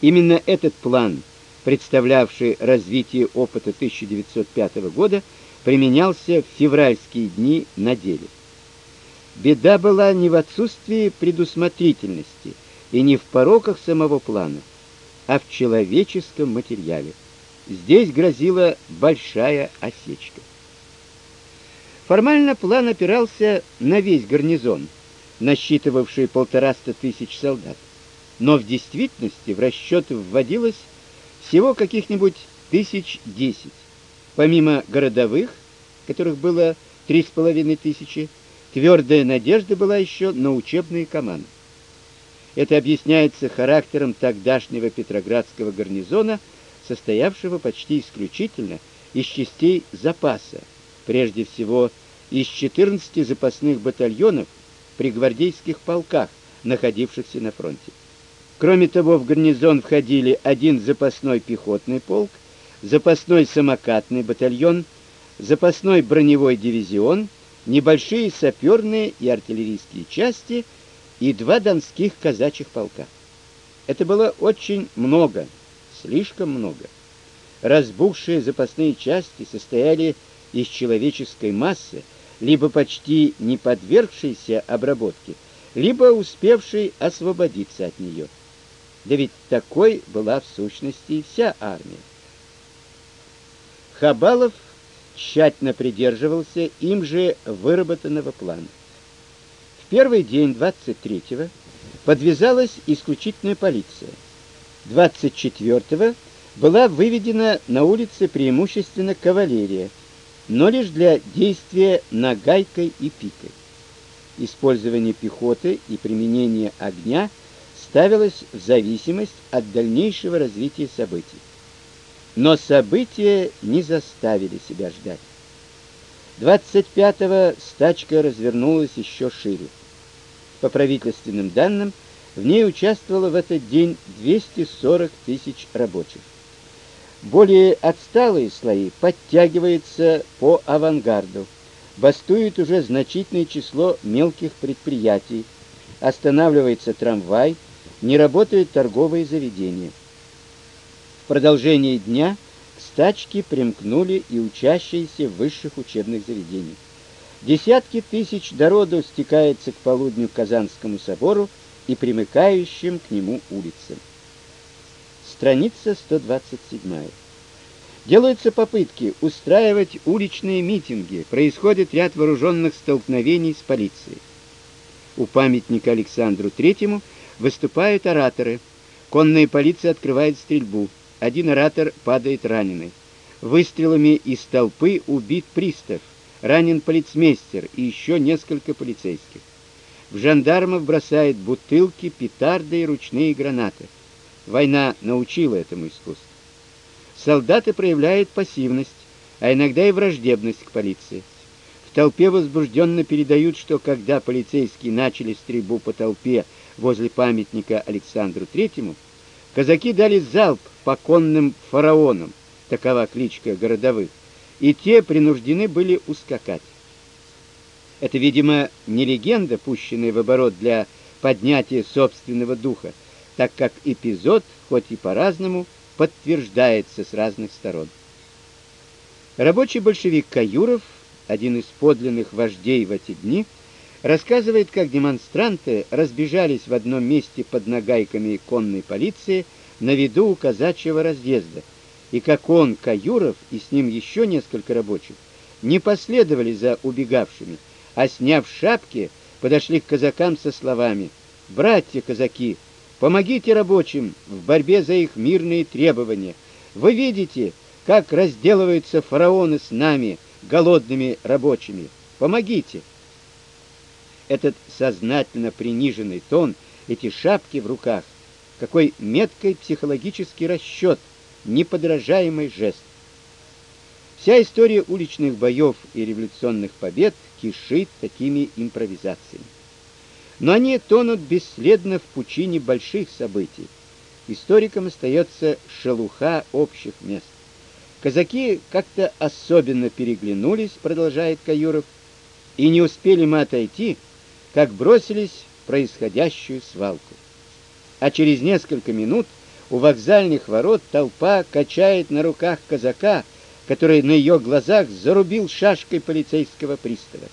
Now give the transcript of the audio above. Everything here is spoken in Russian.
Именно этот план, представлявший развитие опыта 1905 года, применялся в февральские дни на деле. Беда была не в отсутствии предусмотрительности и не в пороках самого плана, а в человеческом материале. Здесь грозила большая осечка. Формально план опирался на весь гарнизон, насчитывавший полтораста тысяч солдат. Но в действительности в расчеты вводилось всего каких-нибудь тысяч десять. Помимо городовых, которых было три с половиной тысячи, твердая надежда была еще на учебные команды. Это объясняется характером тогдашнего Петроградского гарнизона, состоявшего почти исключительно из частей запаса, прежде всего из 14 запасных батальонов при гвардейских полках, находившихся на фронте. Кроме того, в гарнизон входили один запасной пехотный полк, запасной самокатный батальон, запасной броневой дивизион, небольшие саперные и артиллерийские части и два донских казачьих полка. Это было очень много, слишком много. Разбухшие запасные части состояли из человеческой массы, либо почти не подвергшейся обработке, либо успевшей освободиться от нее. Да ведь такой была в сущности и вся армия. Хабалов тщательно придерживался им же выработанного плана. В первый день 23-го подвязалась исключительная полиция. 24-го была выведена на улицы преимущественно кавалерия, но лишь для действия нагайкой и пикой. Использование пехоты и применение огня ставилось в зависимость от дальнейшего развития событий. Но события не заставили себя ждать. 25-го стачка развернулась еще шире. По правительственным данным, в ней участвовало в этот день 240 тысяч рабочих. Более отсталые слои подтягиваются по авангарду. Бастует уже значительное число мелких предприятий. Останавливается трамвай, не работают торговые заведения. В продолжении дня к стачке примкнули и учащиеся высших учебных заведениях. Десятки тысяч народу стекается к полудню к Казанскому собору и примыкающим к нему улицам. Страница 127. Делаются попытки устраивать уличные митинги, происходит ряд вооруженных столкновений с полицией. У памятника Александру Третьему выступают ораторы. Конная полиция открывает стрельбу. Один оратор падает раненый. Выстрелами из толпы убит пристав, ранен полицмейстер и еще несколько полицейских. В жандармов бросают бутылки, петарды и ручные гранаты. Война научила этому искусству. Солдаты проявляют пассивность, а иногда и враждебность к полиции. В толпе возбужденно передают, что когда полицейские начали стрельбу по толпе возле памятника Александру Третьему, казаки дали залп по конным фараонам, такова кличка городовых, и те принуждены были ускакать. Это, видимо, не легенда, пущенная в оборот для поднятия собственного духа, так как эпизод, хоть и по-разному, подтверждается с разных сторон. Рабочий большевик Каюров, один из подлинных вождей в эти дни, рассказывает, как демонстранты разбежались в одном месте под нагайками конной полиции на виду у казачьего разъезда, и как он, Каюров, и с ним еще несколько рабочих не последовали за убегавшими, а сняв шапки, подошли к казакам со словами: "Братья казаки, помогите рабочим в борьбе за их мирные требования. Вы видите, как разделываются фараоны с нами, голодными рабочими. Помогите". Этот сознательно приниженный тон, эти шапки в руках, какой меткий психологический расчет, неподражаемый жест. Вся история уличных боев и революционных побед кишит такими импровизациями. Но они тонут бесследно в пучине больших событий. Историкам остается шелуха общих мест. Казаки как-то особенно переглянулись, продолжает Каюров, и не успели мы отойти, как бросились в происходящую свалку. А через несколько минут У вокзальных ворот толпа качает на руках казака, который на ее глазах зарубил шашкой полицейского пристава.